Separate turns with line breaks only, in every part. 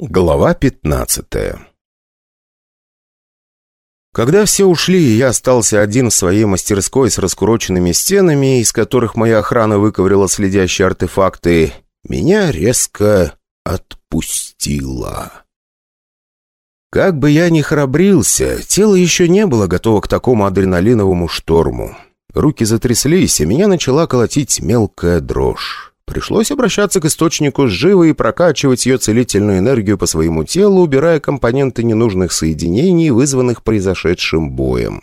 Глава 15 Когда все ушли, и я остался один в своей мастерской с раскуроченными стенами, из которых моя охрана выковырила следящие артефакты, меня резко отпустило. Как бы я ни храбрился, тело еще не было готово к такому адреналиновому шторму. Руки затряслись, и меня начала колотить мелкая дрожь. Пришлось обращаться к источнику живы и прокачивать ее целительную энергию по своему телу, убирая компоненты ненужных соединений, вызванных произошедшим боем.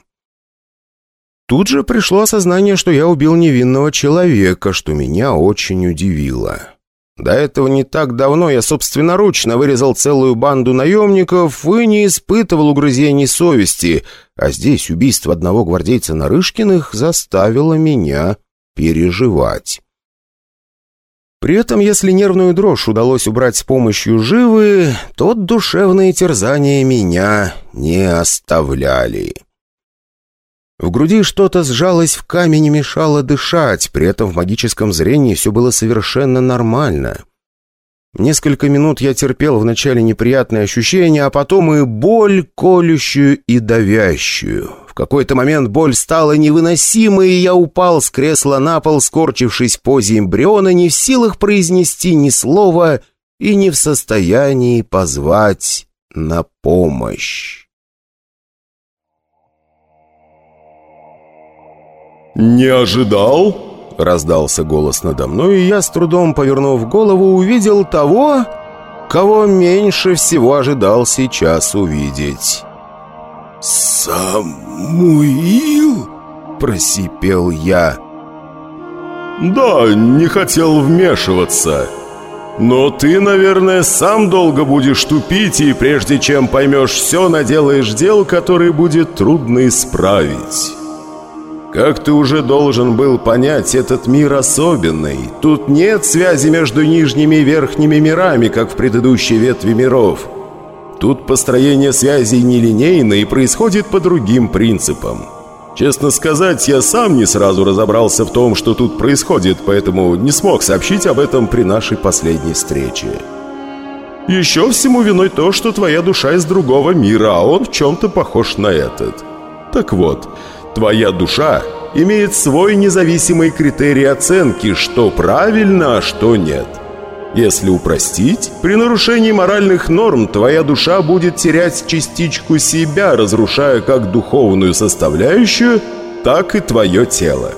Тут же пришло осознание, что я убил невинного человека, что меня очень удивило. До этого не так давно я собственноручно вырезал целую банду наемников и не испытывал угрызений совести, а здесь убийство одного гвардейца Нарышкиных заставило меня переживать. При этом, если нервную дрожь удалось убрать с помощью живы, то душевные терзания меня не оставляли. В груди что-то сжалось в камень и мешало дышать, при этом в магическом зрении все было совершенно нормально. Несколько минут я терпел вначале неприятные ощущения, а потом и боль колющую и давящую какой-то момент боль стала невыносимой, и я упал с кресла на пол, скорчившись в позе эмбриона, не в силах произнести ни слова и не в состоянии позвать на помощь.
«Не ожидал?» — раздался голос надо мной, и я, с трудом повернув голову, увидел того, кого меньше всего ожидал сейчас увидеть.
«Самуил?» – просипел я.
«Да, не хотел вмешиваться. Но ты, наверное, сам долго будешь тупить, и прежде чем поймешь все, наделаешь дел, которые будет трудно исправить». Как ты уже должен был понять, этот мир особенный. Тут нет связи между нижними и верхними мирами, как в предыдущей ветви миров. Тут построение связей нелинейно и происходит по другим принципам. Честно сказать, я сам не сразу разобрался в том, что тут происходит, поэтому не смог сообщить об этом при нашей последней встрече. Еще всему виной то, что твоя душа из другого мира, а он в чем-то похож на этот. Так вот, твоя душа имеет свой независимый критерий оценки, что правильно, а что нет – если упростить, при нарушении моральных норм твоя душа будет терять частичку себя, разрушая как духовную составляющую, так и твое тело.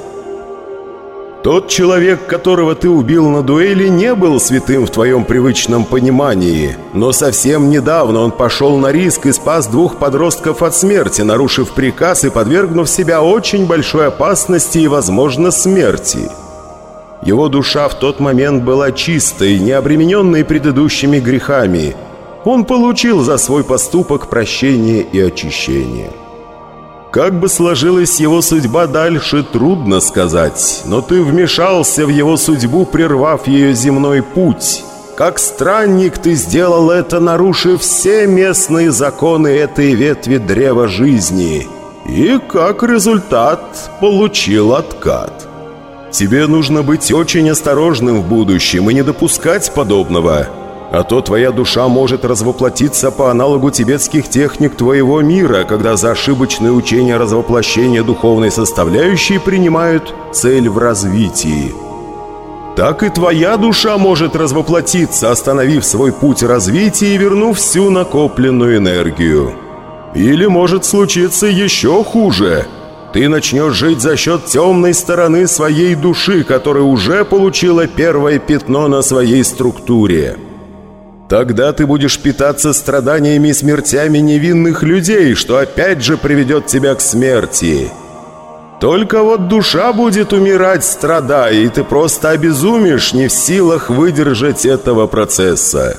Тот человек, которого ты убил на дуэли, не был святым в твоем привычном понимании, но совсем недавно он пошел на риск и спас двух подростков от смерти, нарушив приказ и подвергнув себя очень большой опасности и, возможно, смерти. Его душа в тот момент была чистой, не обремененной предыдущими грехами. Он получил за свой поступок прощение и очищение. Как бы сложилась его судьба дальше, трудно сказать, но ты вмешался в его судьбу, прервав ее земной путь. Как странник ты сделал это, нарушив все местные законы этой ветви древа жизни. И как результат получил откат. Тебе нужно быть очень осторожным в будущем и не допускать подобного. А то твоя душа может развоплотиться по аналогу тибетских техник твоего мира, когда за ошибочное учение развоплощения духовной составляющей принимают цель в развитии. Так и твоя душа может развоплотиться, остановив свой путь развития и вернув всю накопленную энергию. Или может случиться еще хуже – ты начнешь жить за счет темной стороны своей души, которая уже получила первое пятно на своей структуре. Тогда ты будешь питаться страданиями и смертями невинных людей, что опять же приведет тебя к смерти. Только вот душа будет умирать, страдая, и ты просто обезумишь, не в силах выдержать этого процесса.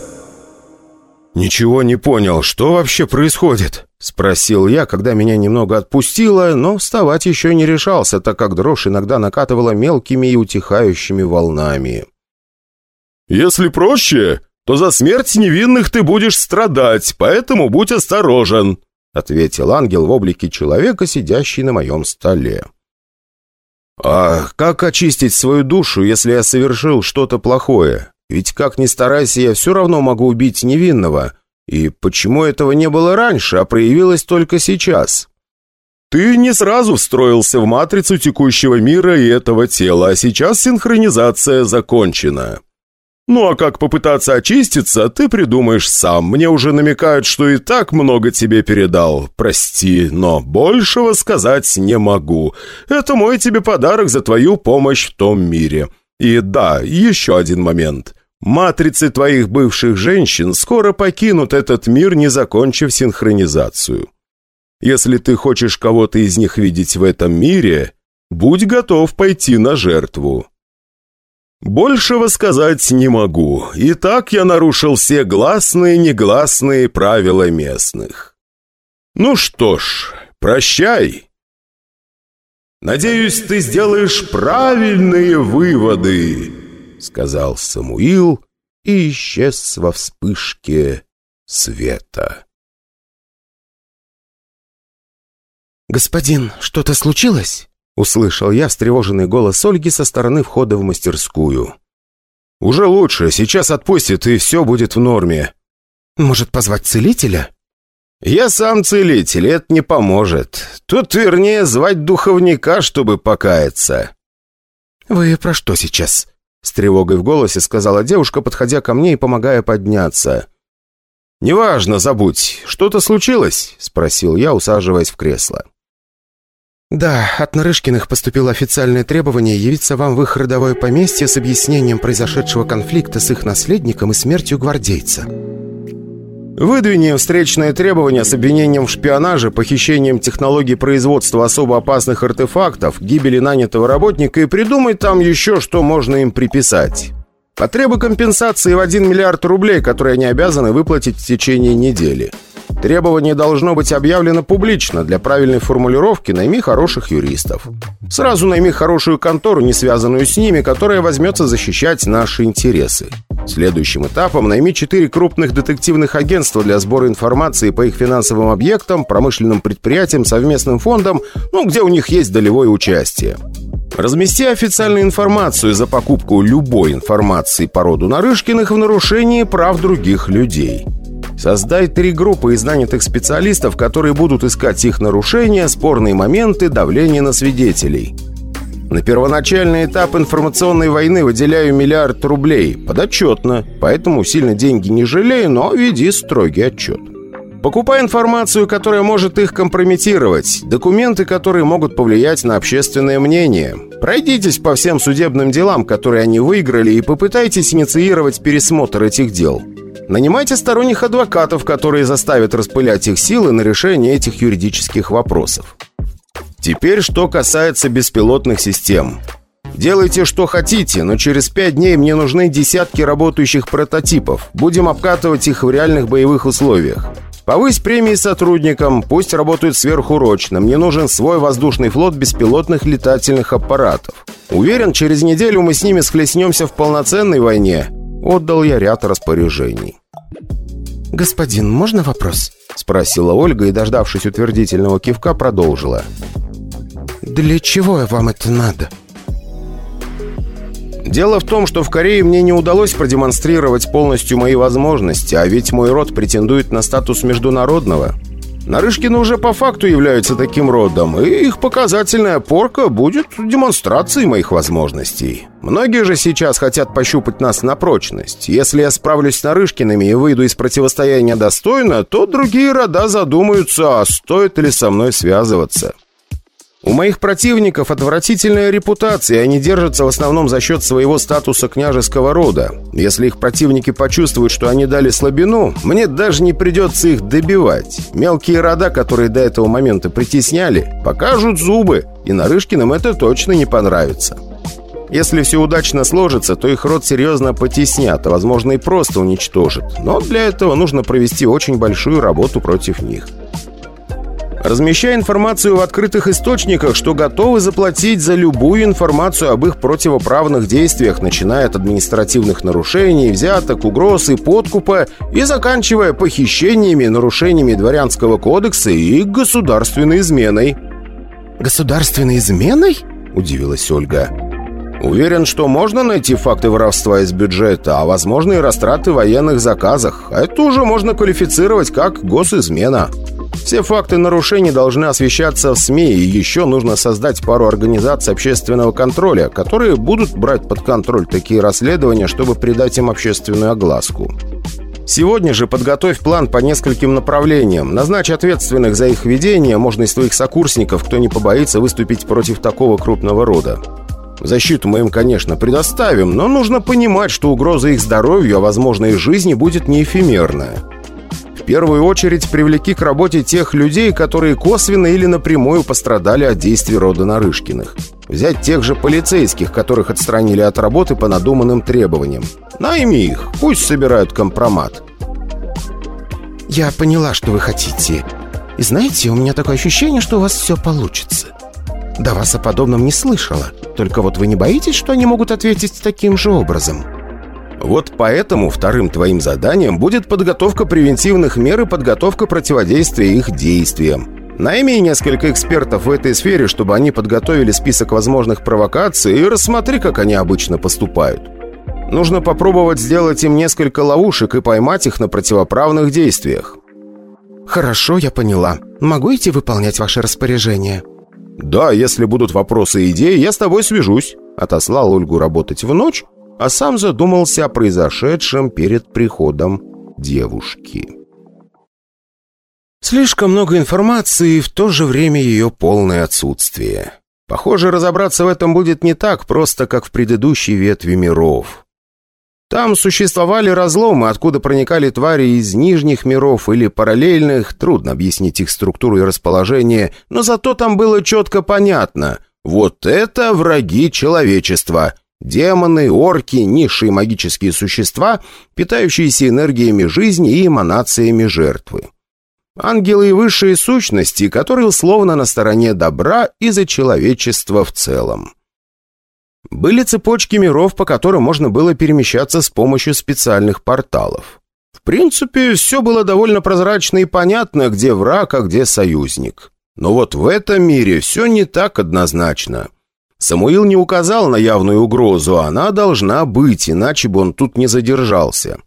«Ничего не понял, что вообще происходит?» — спросил я, когда меня немного отпустило, но вставать еще не решался, так как дрожь иногда накатывала мелкими и утихающими волнами.
«Если проще, то за смерть невинных ты будешь страдать, поэтому будь осторожен», — ответил ангел в облике человека, сидящий на моем столе.
«А как очистить свою душу, если я совершил что-то плохое? Ведь как ни старайся, я все равно могу убить невинного. И почему этого не было раньше, а проявилось только сейчас? Ты не сразу встроился в матрицу текущего мира и этого тела, а сейчас синхронизация закончена. Ну а как попытаться очиститься, ты придумаешь сам. Мне уже намекают, что и так много тебе передал. Прости, но большего сказать не могу. Это мой тебе подарок за твою помощь в том мире. И да, еще один момент. Матрицы твоих бывших женщин скоро покинут этот мир, не закончив синхронизацию. Если ты хочешь кого-то из них видеть в этом мире, будь готов пойти на жертву. Большего сказать не могу. И так я нарушил все гласные и негласные правила местных. Ну что ж, прощай. Надеюсь, ты сделаешь правильные выводы, сказал Самуил и исчез во вспышке света.
«Господин, что-то случилось?»
Услышал я встревоженный голос Ольги со стороны входа в мастерскую. «Уже лучше. Сейчас отпустит, и все будет в норме».
«Может, позвать целителя?»
«Я сам целитель, это не поможет. Тут, вернее, звать духовника, чтобы покаяться».
«Вы про что сейчас?»
С тревогой в голосе сказала девушка, подходя ко мне и помогая подняться. «Неважно, забудь. Что-то случилось?» — спросил я, усаживаясь в кресло.
«Да, от Нарышкиных поступило официальное требование явиться вам в их родовое поместье с объяснением произошедшего конфликта с их наследником и смертью гвардейца».
Выдвинем встречное требование с обвинением в шпионаже, похищением технологий производства особо опасных артефактов, гибели нанятого работника и придумай там еще, что можно им приписать. Потребуй компенсации в 1 миллиард рублей, которые они обязаны выплатить в течение недели. Требование должно быть объявлено публично. Для правильной формулировки найми хороших юристов. Сразу найми хорошую контору, не связанную с ними, которая возьмется защищать наши интересы. Следующим этапом найми четыре крупных детективных агентства для сбора информации по их финансовым объектам, промышленным предприятиям, совместным фондам, ну, где у них есть долевое участие. Размести официальную информацию за покупку любой информации по роду Нарышкиных в нарушении прав других людей. Создай три группы из нанятых специалистов, которые будут искать их нарушения, спорные моменты, давление на свидетелей. На первоначальный этап информационной войны выделяю миллиард рублей. Подотчетно, поэтому сильно деньги не жалею, но веди строгий отчет. Покупай информацию, которая может их компрометировать, документы, которые могут повлиять на общественное мнение. Пройдитесь по всем судебным делам, которые они выиграли, и попытайтесь инициировать пересмотр этих дел. Нанимайте сторонних адвокатов, которые заставят распылять их силы на решение этих юридических вопросов. Теперь, что касается беспилотных систем. Делайте, что хотите, но через пять дней мне нужны десятки работающих прототипов. Будем обкатывать их в реальных боевых условиях. Повысь премии сотрудникам, пусть работают сверхурочно. Мне нужен свой воздушный флот беспилотных летательных аппаратов. Уверен, через неделю мы с ними схлестнемся в полноценной войне. Отдал я ряд распоряжений.
«Господин, можно вопрос?»
— спросила Ольга и, дождавшись утвердительного кивка, продолжила.
«Для чего вам это надо?»
Дело в том, что в Корее мне не удалось продемонстрировать полностью мои возможности, а ведь мой род претендует на статус международного. Нарышкины уже по факту являются таким родом, и их показательная порка будет демонстрацией моих возможностей. Многие же сейчас хотят пощупать нас на прочность. Если я справлюсь с Нарышкиными и выйду из противостояния достойно, то другие рода задумаются, а стоит ли со мной связываться. У моих противников отвратительная репутация, они держатся в основном за счет своего статуса княжеского рода. Если их противники почувствуют, что они дали слабину, мне даже не придется их добивать. Мелкие рода, которые до этого момента притесняли, покажут зубы, и Нарышкиным это точно не понравится. Если все удачно сложится, то их род серьезно потеснят, а возможно и просто уничтожат. Но для этого нужно провести очень большую работу против них. Размещая информацию в открытых источниках, что готовы заплатить за любую информацию об их противоправных действиях, начиная от административных нарушений, взяток, угроз и подкупа, и заканчивая похищениями, нарушениями дворянского кодекса и государственной изменой.
«Государственной изменой?»
– удивилась Ольга. Уверен, что можно найти факты воровства из бюджета, а возможно и растраты в военных заказах. Это уже можно квалифицировать как госизмена. Все факты нарушений должны освещаться в СМИ, и еще нужно создать пару организаций общественного контроля, которые будут брать под контроль такие расследования, чтобы придать им общественную огласку. Сегодня же подготовь план по нескольким направлениям. Назначь ответственных за их ведение, можно из твоих сокурсников, кто не побоится выступить против такого крупного рода. Защиту мы им, конечно, предоставим, но нужно понимать, что угроза их здоровью, а возможно и жизни, будет не эфемерная. Первую очередь привлеки к работе тех людей, которые косвенно или напрямую пострадали от действий рода Нарышкиных. Взять тех же полицейских, которых отстранили от работы по надуманным требованиям. Найми их, пусть собирают компромат.
«Я поняла, что вы хотите. И знаете, у меня такое ощущение, что у вас все получится. До вас о подобном не слышала. Только вот вы не боитесь, что они могут ответить таким же образом?»
Вот поэтому вторым твоим заданием будет подготовка превентивных мер и подготовка противодействия их действиям. Найми несколько экспертов в этой сфере, чтобы они подготовили список возможных провокаций и рассмотри, как они обычно поступают. Нужно попробовать сделать им несколько ловушек и поймать их на противоправных действиях.
«Хорошо, я поняла. Могу идти выполнять ваши распоряжения?»
«Да, если будут вопросы и идеи, я с тобой свяжусь». Отослал Ольгу работать в ночь, а сам задумался о произошедшем перед приходом девушки. Слишком много информации и в то же время ее полное отсутствие. Похоже, разобраться в этом будет не так просто, как в предыдущей ветви миров. Там существовали разломы, откуда проникали твари из нижних миров или параллельных, трудно объяснить их структуру и расположение, но зато там было четко понятно. Вот это враги человечества. Демоны, орки, низшие магические существа, питающиеся энергиями жизни и эманациями жертвы. Ангелы и высшие сущности, которые условно на стороне добра и за человечество в целом. Были цепочки миров, по которым можно было перемещаться с помощью специальных порталов. В принципе, все было довольно прозрачно и понятно, где враг, а где союзник. Но вот в этом мире все не так однозначно. Самуил не указал на явную угрозу, она должна быть, иначе бы он тут не задержался.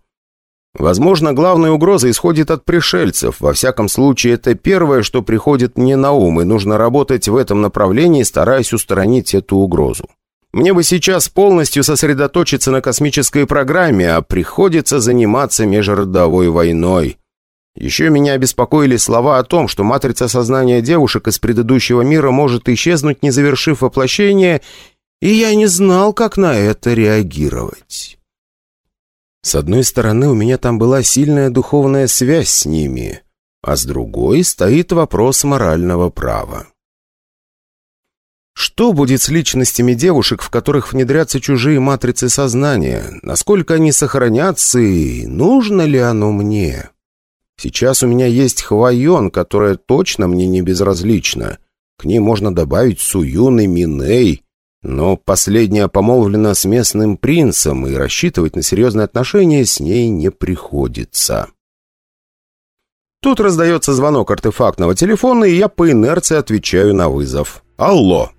Возможно, главная угроза исходит от пришельцев. Во всяком случае, это первое, что приходит мне на ум, и нужно работать в этом направлении, стараясь устранить эту угрозу. Мне бы сейчас полностью сосредоточиться на космической программе, а приходится заниматься межродовой войной. Еще меня беспокоили слова о том, что матрица сознания девушек из предыдущего мира может исчезнуть, не завершив воплощение, и я не знал, как на это реагировать. С одной стороны, у меня там была сильная духовная связь с ними, а с другой стоит вопрос морального права. Что будет с личностями девушек, в которых внедрятся чужие матрицы сознания? Насколько они сохранятся и нужно ли оно мне? Сейчас у меня есть Хвайон, которая точно мне не безразлична. К ней можно добавить Суюн и Миней. Но последняя помолвлена с местным принцем, и рассчитывать на серьезные отношения с ней не приходится. Тут раздается звонок артефактного телефона, и я по инерции отвечаю на вызов. «Алло!»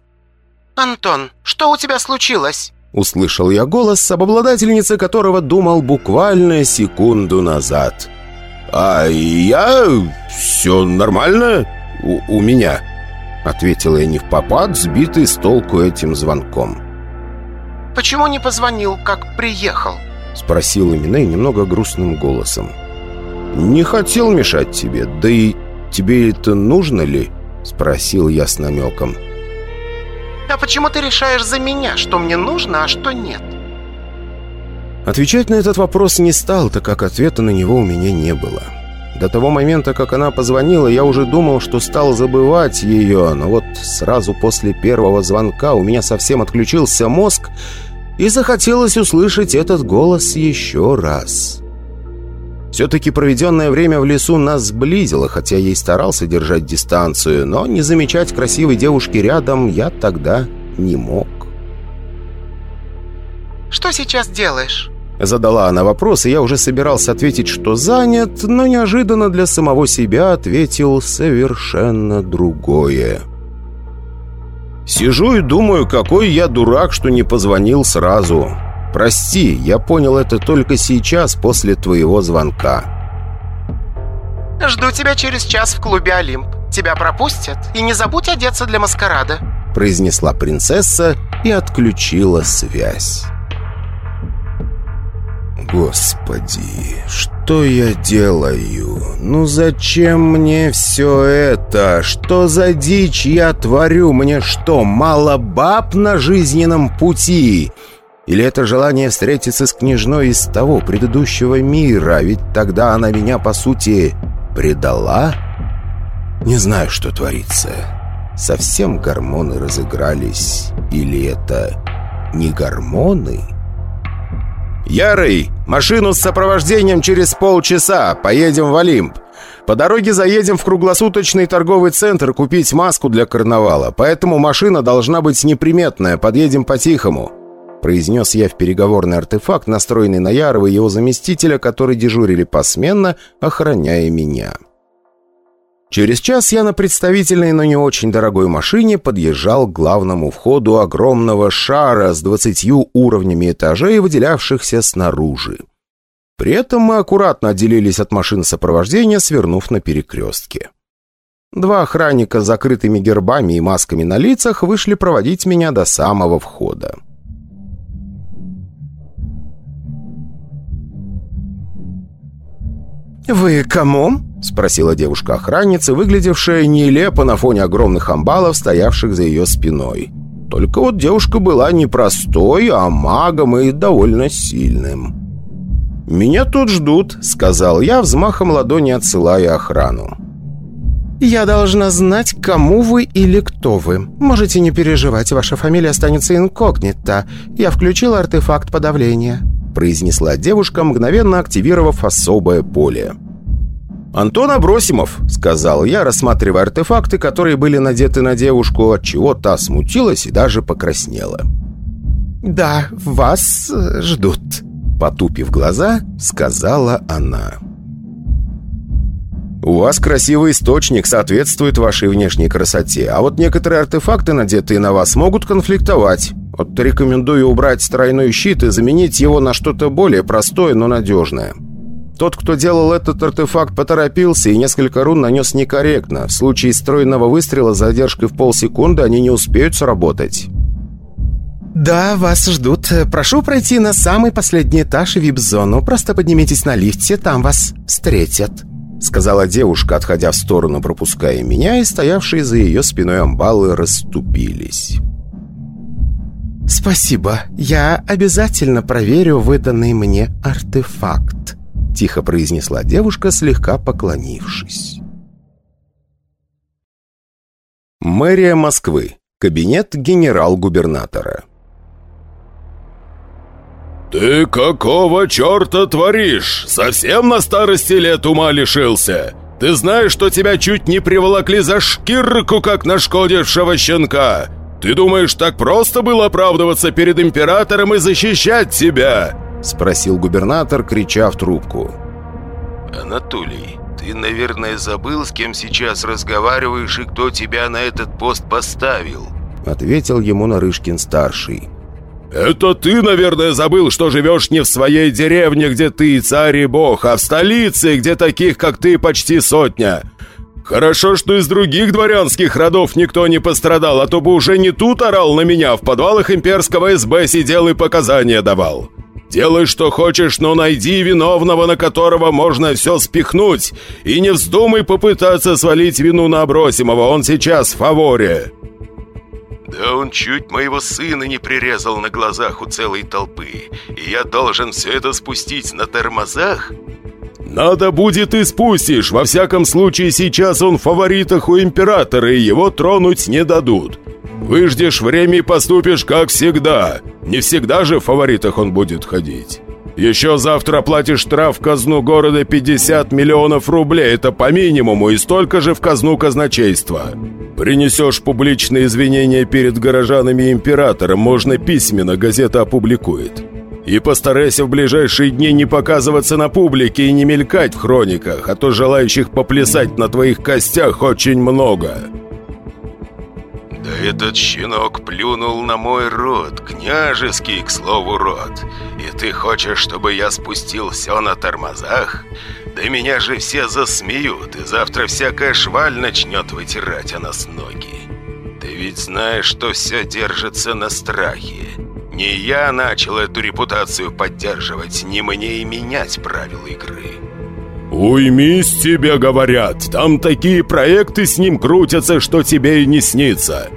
«Антон, что у тебя случилось?»
Услышал я голос, об обладательнице которого думал буквально секунду назад. «А я... все нормально у, у меня», — ответила я не в попад, сбитый с толку этим звонком.
«Почему не позвонил, как приехал?»
— спросил именно и немного грустным голосом. «Не хотел мешать тебе, да и тебе это нужно ли?» — спросил я с намеком.
«А почему ты решаешь за меня, что мне нужно, а что нет?»
Отвечать на этот вопрос не стал, так как ответа на него у меня не было. До того момента, как она позвонила, я уже думал, что стал забывать ее, но вот сразу после первого звонка у меня совсем отключился мозг, и захотелось услышать этот голос еще раз. Все-таки проведенное время в лесу нас сблизило, хотя я и старался держать дистанцию, но не замечать красивой девушки рядом я тогда не мог.
«Что сейчас делаешь?»
Задала она вопрос, и я уже собирался ответить, что занят, но неожиданно для самого себя ответил совершенно другое. Сижу и думаю, какой я дурак, что не позвонил сразу. Прости, я понял это только сейчас, после твоего звонка.
Жду тебя через час в клубе «Олимп». Тебя пропустят, и не забудь одеться для маскарада»,
произнесла принцесса и отключила связь. Господи, что я делаю? Ну зачем мне все это? Что за дичь я творю? Мне что, мало баб на жизненном пути? Или это желание встретиться с княжной из того предыдущего мира? Ведь тогда она меня, по сути, предала? Не знаю, что творится. Совсем гормоны разыгрались? Или это не гормоны?» «Ярый, машину с сопровождением через полчаса. Поедем в Олимп. По дороге заедем в круглосуточный торговый центр купить маску для карнавала. Поэтому машина должна быть неприметная. Подъедем по-тихому», — произнес я в переговорный артефакт, настроенный на Ярова и его заместителя, которые дежурили посменно, охраняя меня. Через час я на представительной, но не очень дорогой машине подъезжал к главному входу огромного шара с двадцатью уровнями этажей, выделявшихся снаружи. При этом мы аккуратно отделились от машин сопровождения, свернув на перекрестке. Два охранника с закрытыми гербами и масками на лицах вышли проводить меня до самого входа.
«Вы кому?» — спросила девушка-охранница, выглядевшая нелепо на фоне огромных амбалов, стоявших за ее спиной. Только вот девушка была не простой, а магом и довольно сильным.
«Меня тут ждут», — сказал я, взмахом ладони отсылая охрану.
«Я должна знать, кому вы или кто вы. Можете не переживать, ваша фамилия останется инкогнито. Я включил артефакт подавления», — произнесла девушка, мгновенно активировав особое поле.
«Антон Абросимов», — сказал я, рассматривая артефакты, которые были надеты на девушку, отчего та смутилась и даже покраснела.
«Да, вас ждут», — потупив глаза, сказала она.
«У вас красивый источник, соответствует вашей внешней красоте, а вот некоторые артефакты, надетые на вас, могут конфликтовать. Вот рекомендую убрать тройной щит и заменить его на что-то более простое, но надежное». Тот, кто делал этот артефакт, поторопился и несколько рун нанес некорректно. В случае стройного выстрела с задержкой в полсекунды они не успеют сработать.
«Да, вас ждут. Прошу пройти на самый последний этаж и вип-зону. Просто поднимитесь на лифте, там вас встретят», — сказала девушка, отходя в сторону, пропуская меня, и стоявшие за ее спиной амбалы расступились. «Спасибо. Я обязательно проверю выданный мне артефакт», — тихо произнесла девушка, слегка поклонившись.
Мэрия Москвы. Кабинет генерал-губернатора.
«Ты какого черта творишь? Совсем на старости лет ума лишился? Ты знаешь, что тебя чуть не приволокли за шкирку, как нашкодившего щенка? Ты думаешь, так просто было оправдываться перед императором и защищать тебя?»
Спросил губернатор, крича в трубку.
«Анатолий, ты, наверное, забыл, с кем сейчас разговариваешь и кто тебя на этот пост поставил?»
Ответил ему Нарышкин-старший.
«Это ты, наверное, забыл, что живешь не в своей деревне, где ты царь и бог, а в столице, где таких, как ты, почти сотня. Хорошо, что из других дворянских родов никто не пострадал, а то бы уже не тут орал на меня, в подвалах имперского СБ сидел и показания давал. Делай, что хочешь, но найди виновного, на которого можно все спихнуть. И не вздумай попытаться свалить вину на Абросимова, он сейчас в фаворе».
«Да он чуть моего сына не прирезал на глазах у целой толпы. И я должен все это спустить на тормозах?»
«Надо будет и спустишь. Во всяком случае, сейчас он в фаворитах у императора, и его тронуть не дадут. Выждешь время и поступишь как всегда. Не всегда же в фаворитах он будет ходить. Еще завтра платишь штраф в казну города 50 миллионов рублей. Это по минимуму и столько же в казну казначейства. Принесешь публичные извинения перед горожанами и императором, можно письменно, газета опубликует. И постарайся в ближайшие дни не показываться на публике и не мелькать в хрониках, а то желающих поплясать на твоих костях очень много».
«Да этот щенок плюнул на мой род, княжеский, к слову, род. И ты хочешь, чтобы я спустил все на тормозах? Да меня же все засмеют, и завтра всякая шваль начнет вытирать о нас ноги. Ты ведь знаешь, что все держится на страхе. Не я начал эту репутацию поддерживать, не мне и менять правила игры.
«Уймись, тебе говорят, там такие проекты с ним крутятся, что тебе и не снится.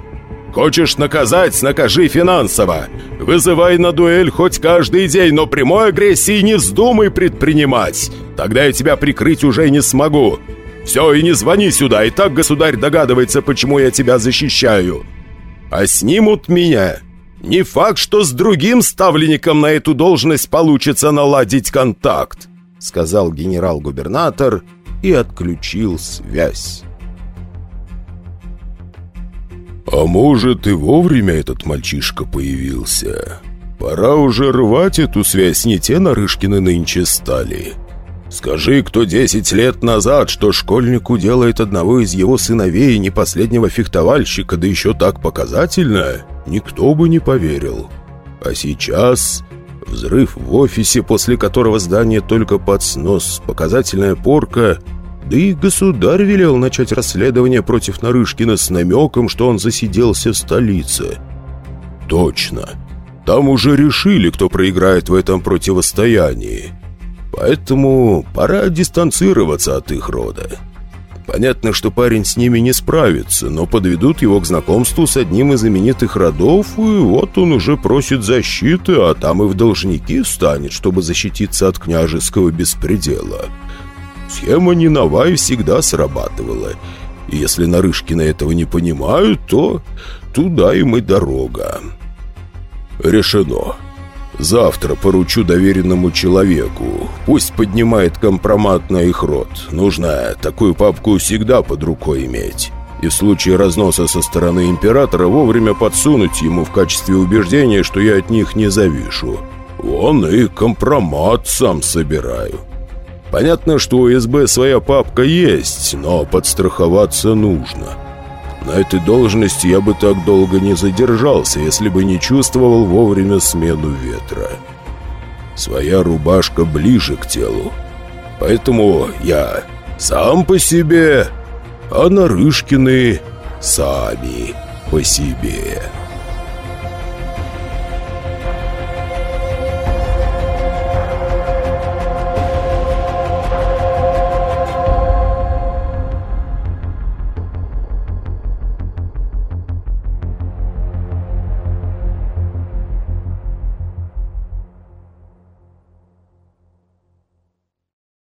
Хочешь наказать, накажи финансово. Вызывай на дуэль хоть каждый день, но прямой агрессии не вздумай предпринимать. Тогда я тебя прикрыть уже не смогу. Все, и не звони сюда, и так государь догадывается, почему я тебя защищаю. А снимут меня. Не факт, что с другим ставленником на эту должность получится наладить контакт», сказал генерал-губернатор и отключил связь. «А может, и вовремя этот мальчишка появился? Пора уже рвать эту связь, не те Нарышкины нынче стали. Скажи, кто десять лет назад, что школьнику делает одного из его сыновей, не последнего фехтовальщика, да еще так показательно, никто бы не поверил. А сейчас взрыв в офисе, после которого здание только под снос, показательная порка — да и государь велел начать расследование против Нарышкина с намеком, что он засиделся в столице. Точно. Там уже решили, кто проиграет в этом противостоянии. Поэтому пора дистанцироваться от их рода. Понятно, что парень с ними не справится, но подведут его к знакомству с одним из именитых родов, и вот он уже просит защиты, а там и в должники встанет, чтобы защититься от княжеского беспредела. Схема не нова и всегда срабатывала. И если Нарышкины этого не понимают, то туда им и дорога. Решено. Завтра поручу доверенному человеку. Пусть поднимает компромат на их род. Нужно такую папку всегда под рукой иметь. И в случае разноса со стороны императора вовремя подсунуть ему в качестве убеждения, что я от них не завишу. Вон и компромат сам собираю. Понятно, что у СБ своя папка есть, но подстраховаться нужно. На этой должности я бы так долго не задержался, если бы не чувствовал вовремя смену ветра. Своя рубашка ближе к телу. Поэтому я сам по себе, а Нарышкины сами по себе».